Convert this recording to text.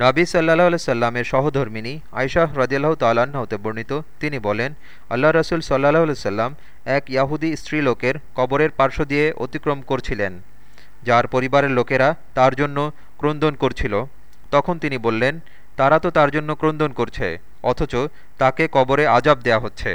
নাবি সাল্লাহ সাল্লামের সহধর্মিনী আয়শাহ রদিয়াল্লাহ তাল্লাহ্ন হতে বর্ণিত, তিনি বলেন, আল্লাহ রসুল সাল্লাহ সাল্লাম এক ইয়াহুদি স্ত্রীলোকের কবরের পার্শ্ব দিয়ে অতিক্রম করছিলেন, যার পরিবারের লোকেরা তার জন্য ক্রন্দন করছিল। তখন তিনি বললেন, তারা তো তার জন্য ক্রন্দন করছে, অথচ তাকে কবরে আজাব দেয়া হচ্ছে।